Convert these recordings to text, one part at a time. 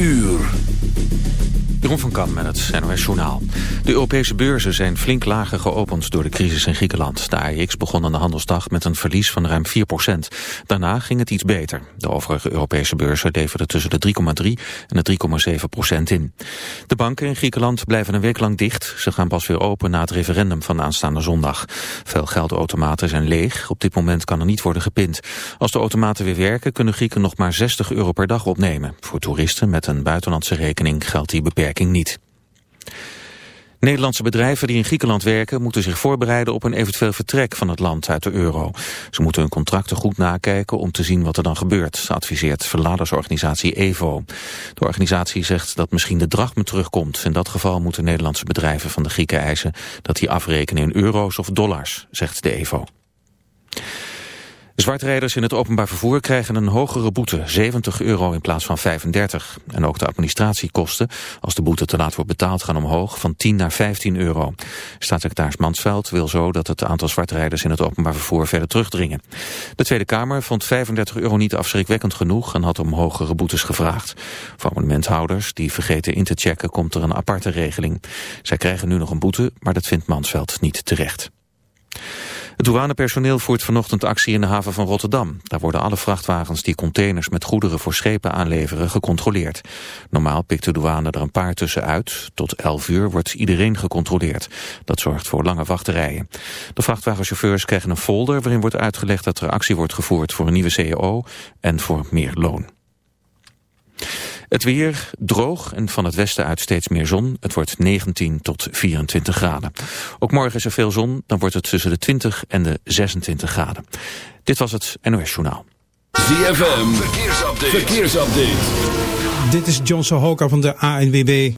uur. Jeroen van met het NOS Journaal. De Europese beurzen zijn flink lager geopend door de crisis in Griekenland. De AEX begon aan de handelsdag met een verlies van ruim 4% Daarna ging het iets beter. De overige Europese beurzen leverden tussen de 3,3 en de 3,7% in. De banken in Griekenland blijven een week lang dicht. Ze gaan pas weer open na het referendum van aanstaande zondag. Veel geldautomaten zijn leeg. Op dit moment kan er niet worden gepind. Als de automaten weer werken kunnen Grieken nog maar 60 euro per dag opnemen. Voor toeristen met een buitenlandse rekening geldt die beperking niet. Nederlandse bedrijven die in Griekenland werken moeten zich voorbereiden op een eventueel vertrek van het land uit de euro. Ze moeten hun contracten goed nakijken om te zien wat er dan gebeurt, adviseert verladersorganisatie EVO. De organisatie zegt dat misschien de drachme terugkomt. In dat geval moeten Nederlandse bedrijven van de Grieken eisen dat die afrekenen in euro's of dollars, zegt de EVO. Zwartrijders in het openbaar vervoer krijgen een hogere boete, 70 euro in plaats van 35. En ook de administratiekosten, als de boete te laat wordt betaald, gaan omhoog van 10 naar 15 euro. Staatssecretaris Mansveld wil zo dat het aantal zwartrijders in het openbaar vervoer verder terugdringen. De Tweede Kamer vond 35 euro niet afschrikwekkend genoeg en had om hogere boetes gevraagd. Voor abonnementhouders die vergeten in te checken komt er een aparte regeling. Zij krijgen nu nog een boete, maar dat vindt Mansveld niet terecht. Het douanepersoneel voert vanochtend actie in de haven van Rotterdam. Daar worden alle vrachtwagens die containers met goederen voor schepen aanleveren gecontroleerd. Normaal pikt de douane er een paar tussenuit. Tot 11 uur wordt iedereen gecontroleerd. Dat zorgt voor lange wachterijen. De vrachtwagenchauffeurs krijgen een folder waarin wordt uitgelegd dat er actie wordt gevoerd voor een nieuwe CEO en voor meer loon. Het weer droog en van het westen uit steeds meer zon. Het wordt 19 tot 24 graden. Ook morgen is er veel zon, dan wordt het tussen de 20 en de 26 graden. Dit was het NOS Journaal. ZFM, verkeersupdate. verkeersupdate. Dit is John Sohoka van de ANWB.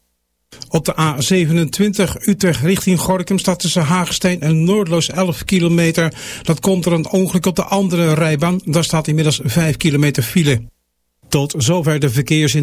Op de A27 Utrecht richting Gorkum staat tussen Hagestein en Noordloos 11 kilometer. Dat komt er een ongeluk op de andere rijbaan. Daar staat inmiddels 5 kilometer file. Tot zover de verkeersin.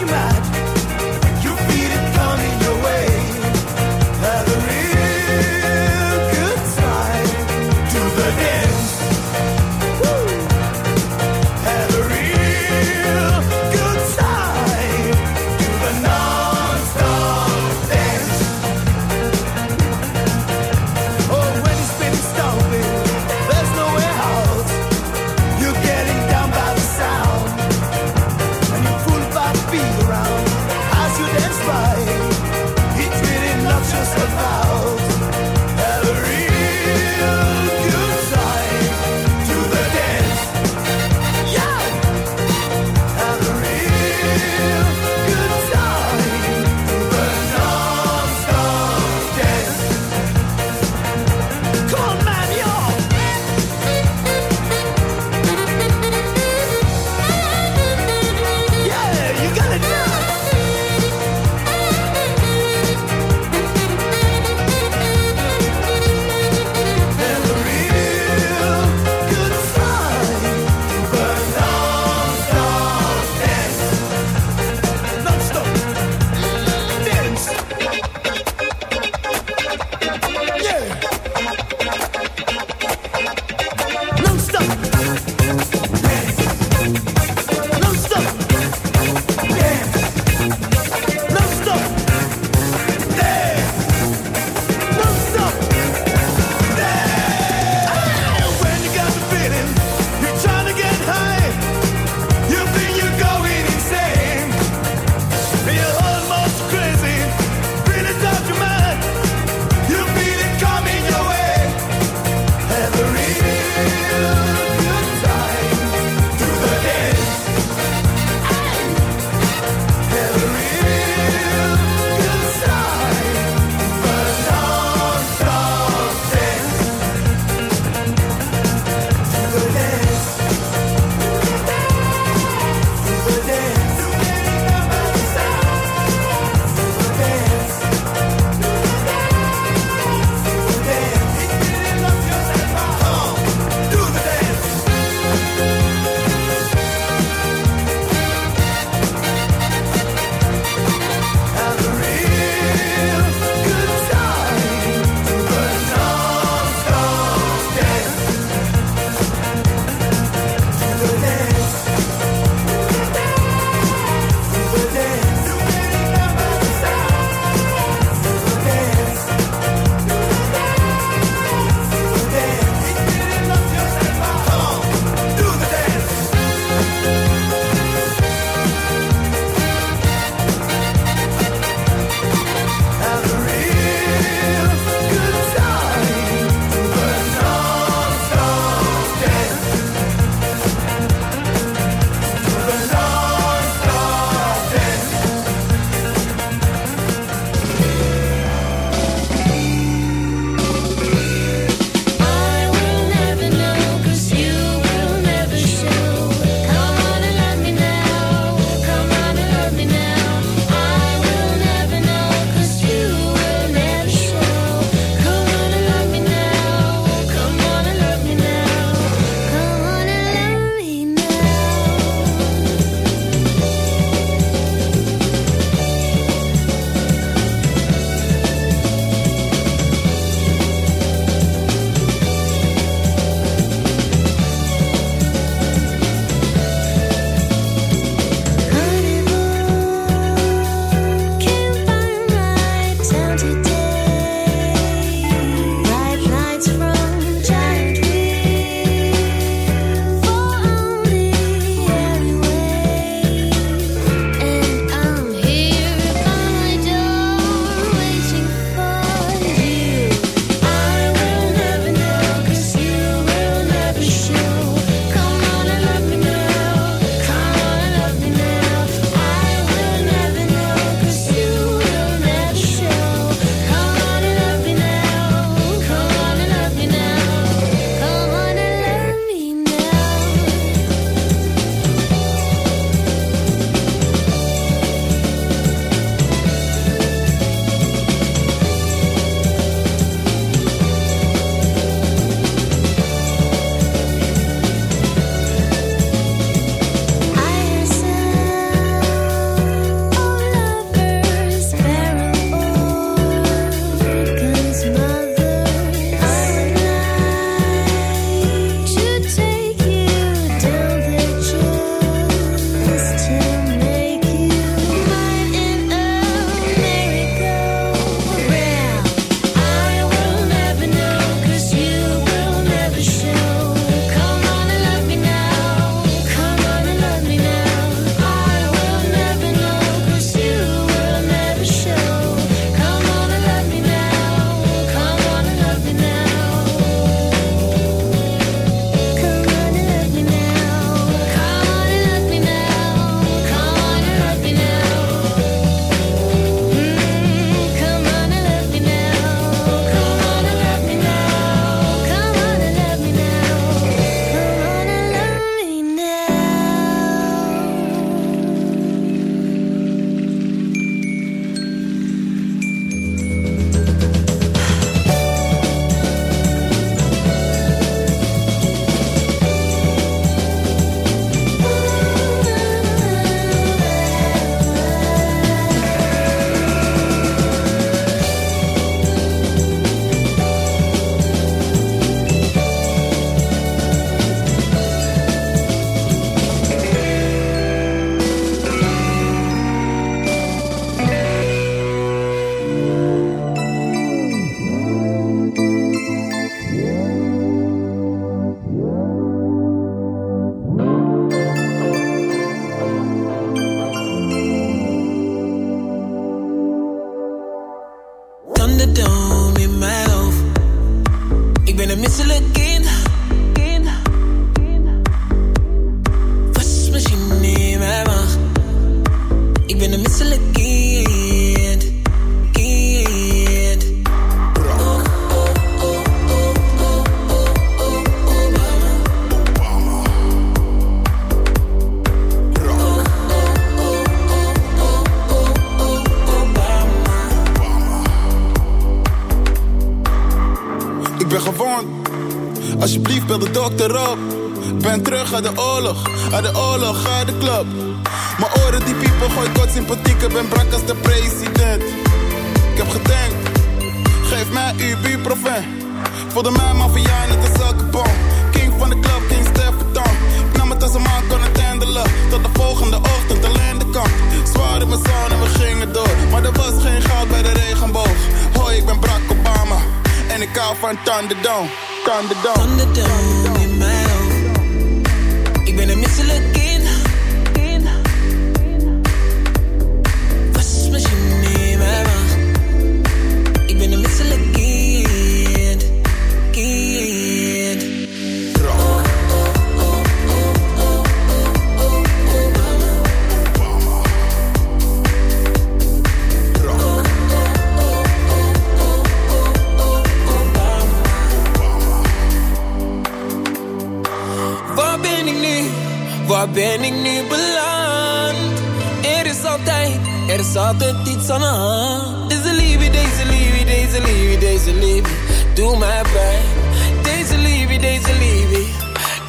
what. Bel de dokter op. Ben terug uit de oorlog, uit de oorlog, uit de club. Mijn oren die piepen, gooi kort sympathiek. Ik ben brak als de president. Ik heb gedenkt, geef mij uw buurproven. Voelde mij maffia net als elke. King van de club, King Stefan. Ik nam het als een man kon het handelen. Tot de volgende ochtend alleen de kant. Zwaar in mijn zon en we gingen door. Maar er was geen goud bij de regenboog. Hoi, ik ben Barack Obama. En ik hou van Thunderdome. Thunderdome. Thunderdome in mijn hoofd. Ik ben een misselijk hand. Deze liefde, deze liefde, deze liefde, deze liefde, doe mij pijn. Deze liefde, deze liefde,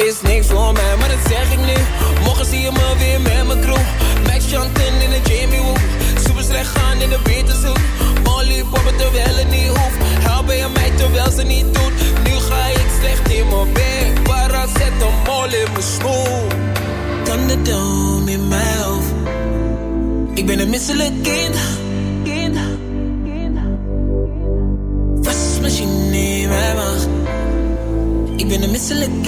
is niks voor mij, maar dat zeg ik nu. Morgen zie je me weer met mijn crew. Max Chanten in de Jamie Woo. Super slecht gaan in de Beterzoek. Molly poppen terwijl het niet hoeft. Helpen je mij terwijl ze niet doet. Nu ga ik slecht in mijn bed. Para zet een mol in mijn schoen. Thunderdome in mijn hoofd. Ik ben een misselijk kind. Ik ben een misselijk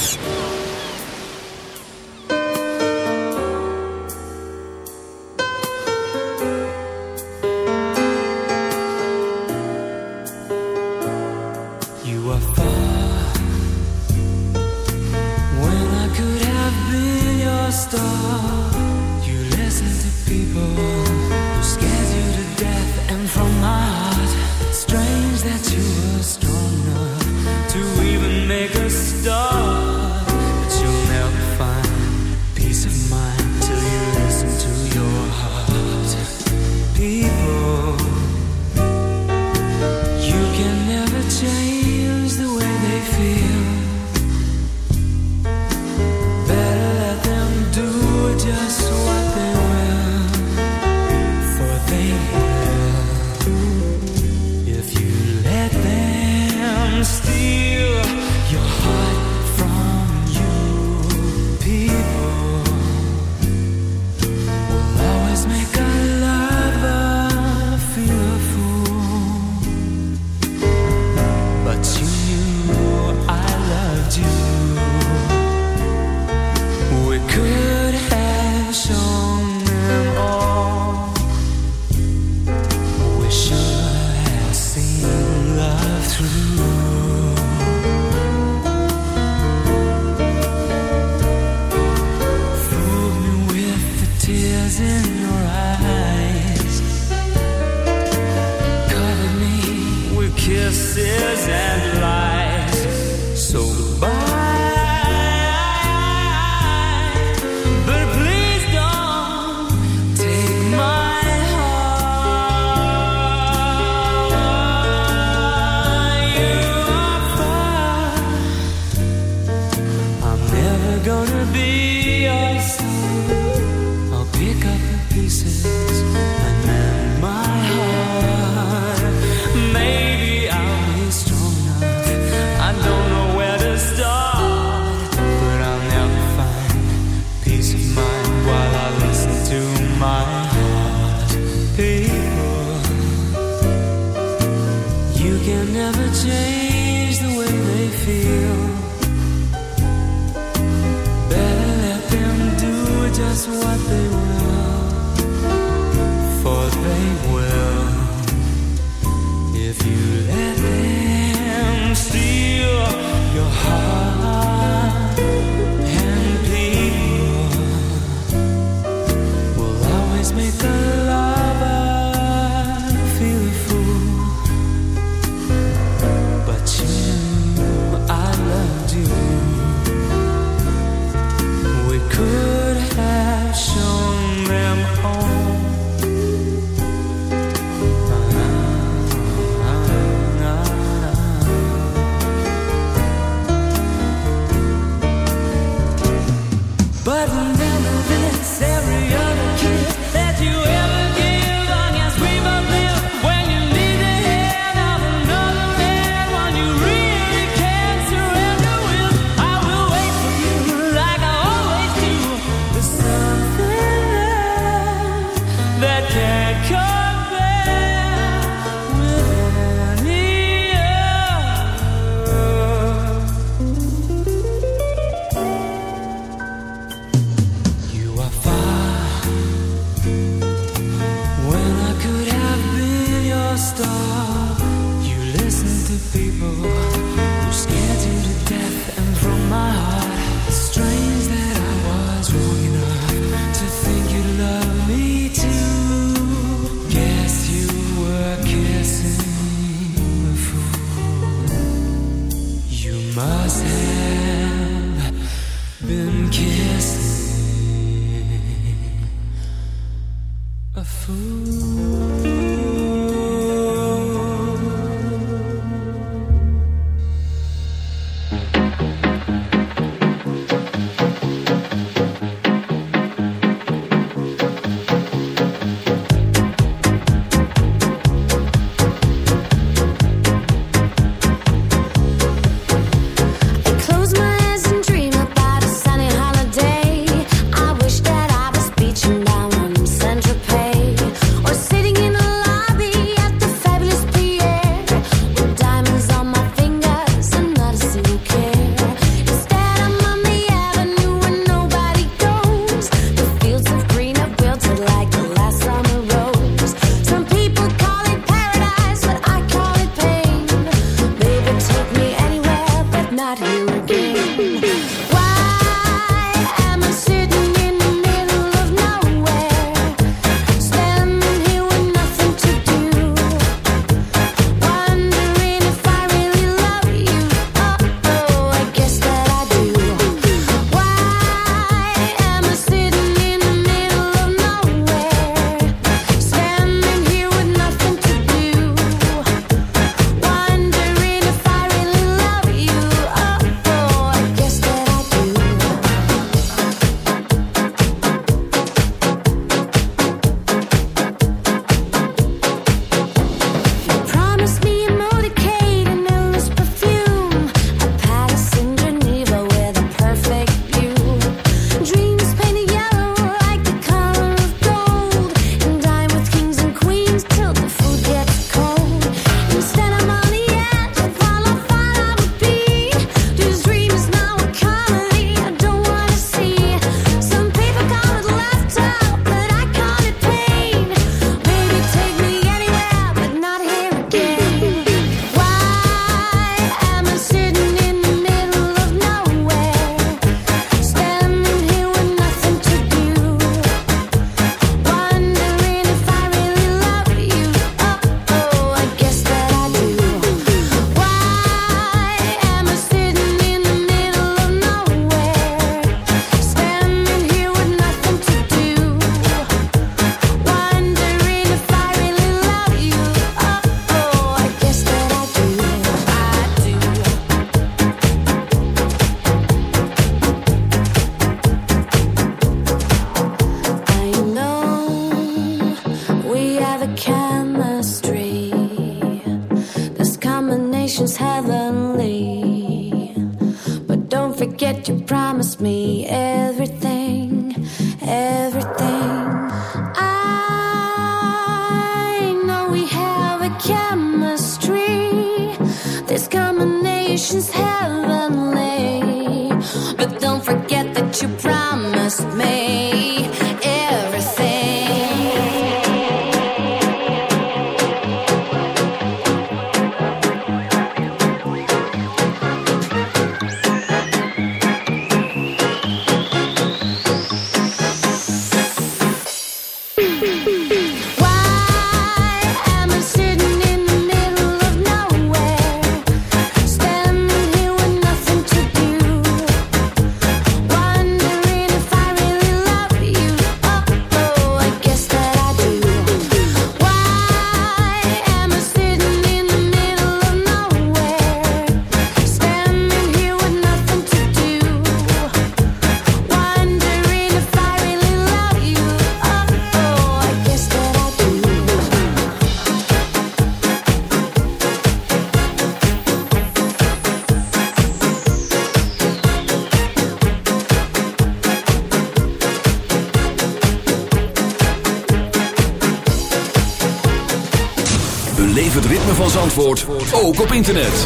Beleef het ritme van Zandvoort, ook op internet.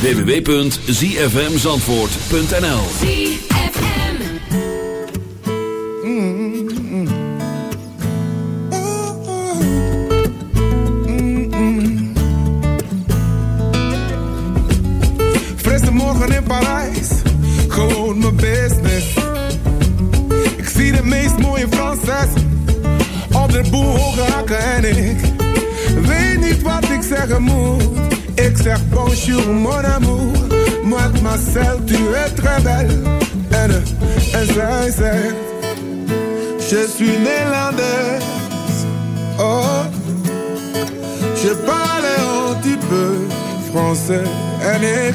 www.zfmzandvoort.nl Frisse morgen in Parijs, gewoon mijn business. Ik zie de meest mooie Franses op de boel hoge hakken en ik wat ik zeggen moet. Ik zeg bonjour mon amour, mademoiselle tu es très belle. En, eh, en zij zegt, je suis néerlandaise. Oh, je parle un petit peu français. En ik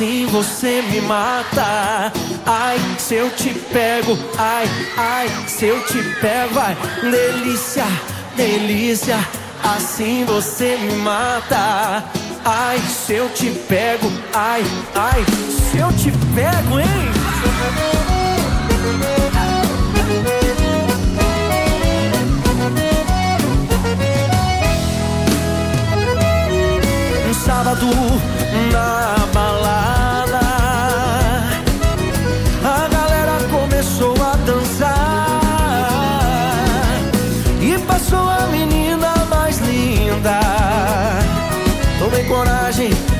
assim você me mata. Ai, se eu te pego, ai, ai, se eu te pego, vai. Delícia, delícia, assim você me mata. Ai, se eu te pego, ai, ai, se eu te pego, hein? Sábado na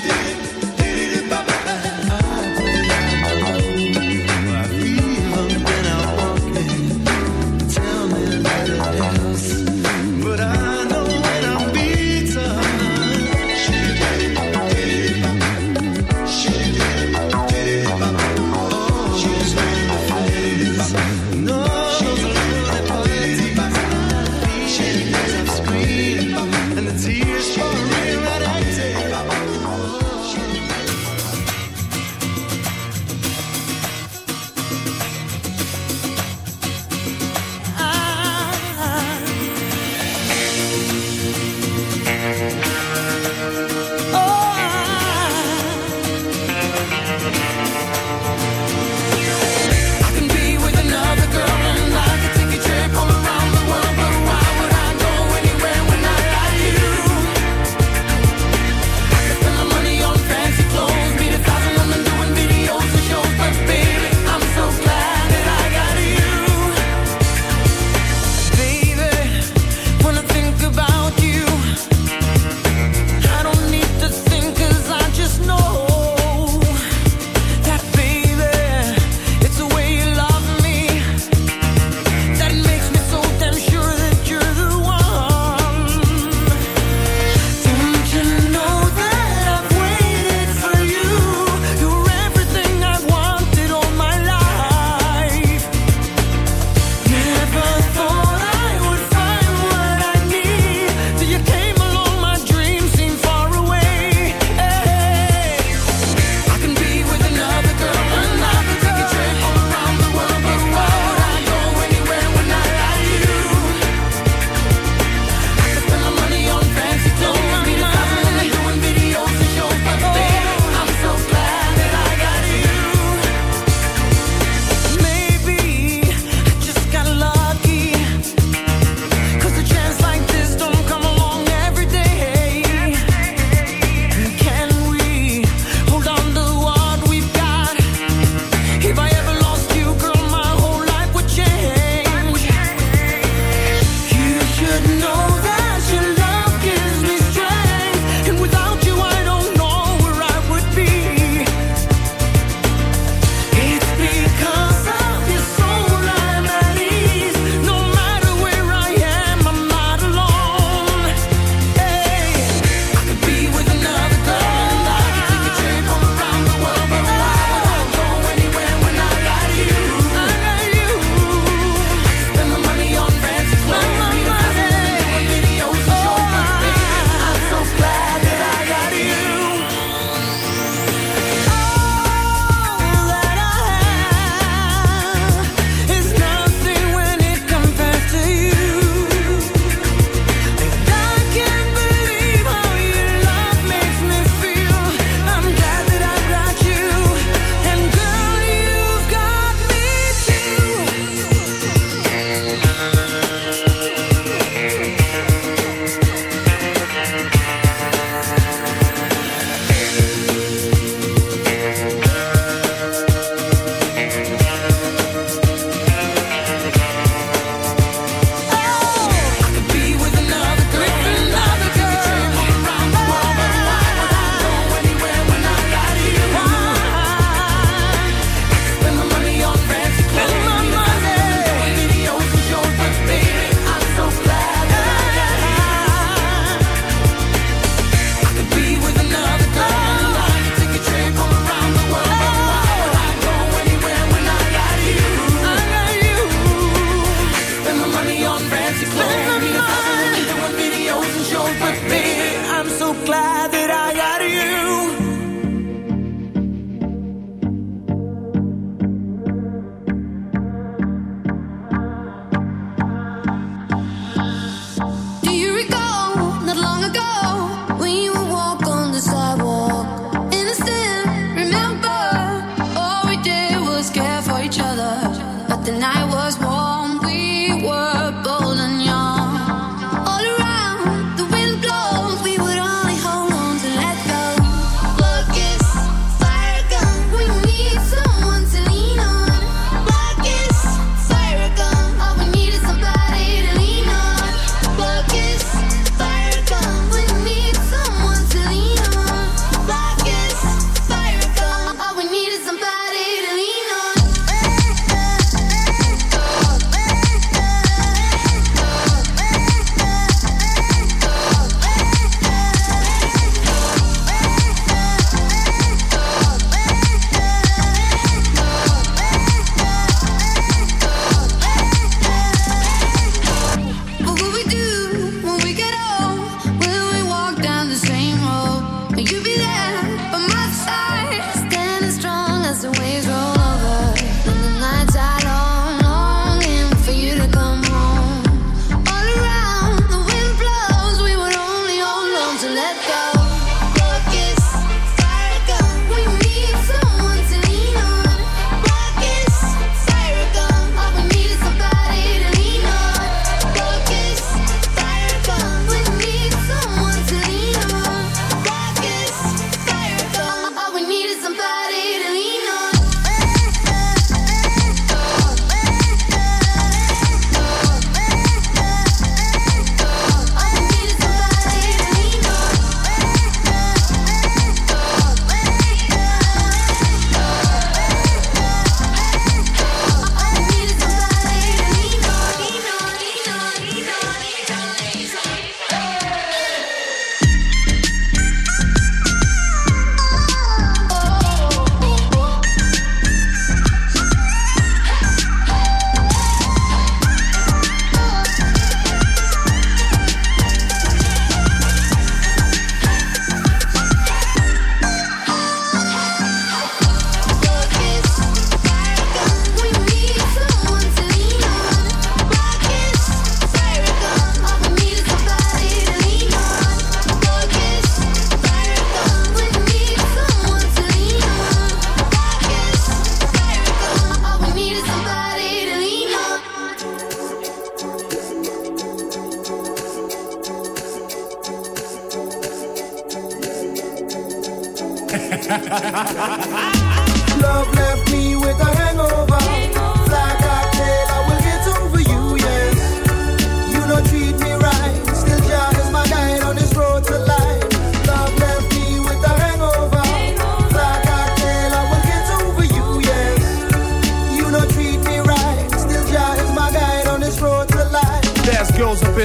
did.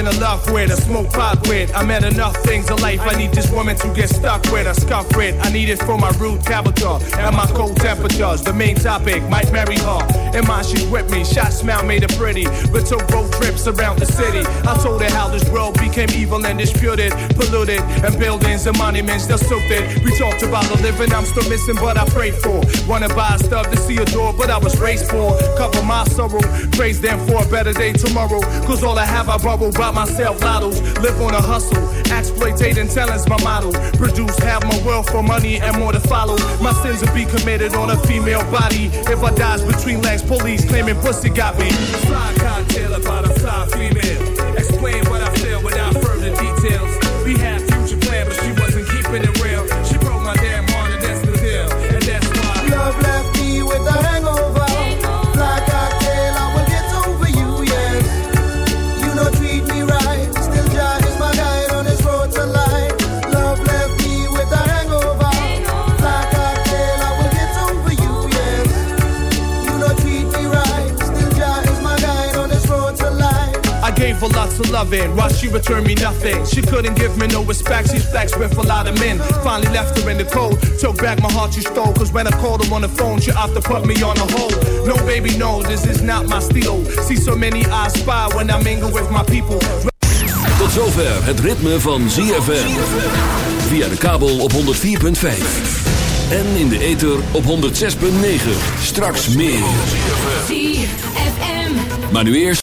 Been love with, I smoke pot with. I met enough things in life. I need this woman to get stuck with, a scuff with. I need it for my rude character and my cold temperatures. The main topic might marry her. In mind, she's with me. Shot smile made her pretty. We took road trips around the city. I told her how this world became evil and disputed, polluted, and buildings and monuments that soaked it. We talked about the living I'm still missing, but I prayed for. Wanna buy stuff to see a door, but I was raised for. Cover my sorrow, praise them for a better day tomorrow. Cause all I have, I borrow myself. Lottos, live on a hustle. Exploitating talent's my model. Produce half my wealth for money and more to follow. My sins will be committed on a female body. If I dies between legs, police claiming pussy got me. Fly cocktail about a fly female. Explain what I loving while she returned me nothing. She couldn't give me no respect. She's flexed with a lot of men. Finally left her in the cold. Took back my heart she stole. Cause when I called her on the phone, she opted to put me on a hold. No, baby, no, this is not my stilo. See so many eyes spy when I mingle with my people. Tot zover het ritme van ZFM. Via de kabel op 104.5. En in de ether op 106.9. Straks meer. ZFM. Maar nu eerst...